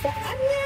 Saatnya